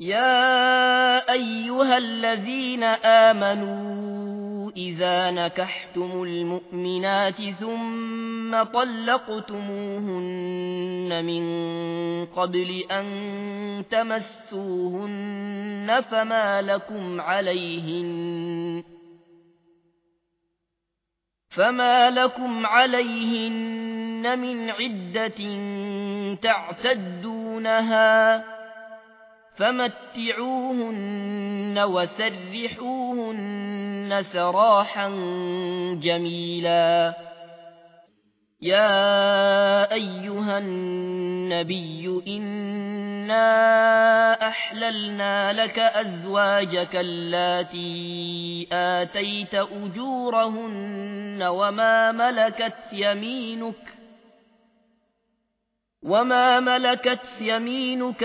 يا أيها الذين آمنوا إذا نكحتم المؤمنات ثم طلقتموهن من قبل أن تمسوهن فما لكم عليهن فما لكم عليهن من عدة تعتدونها فمتعوهن وسرحوهن سراحا جميلا. يا أيها النبي إنا أحللنا لك أزواجك اللاتي آتيت أجورهن وما ملكت يمينك وما ملكت يمينك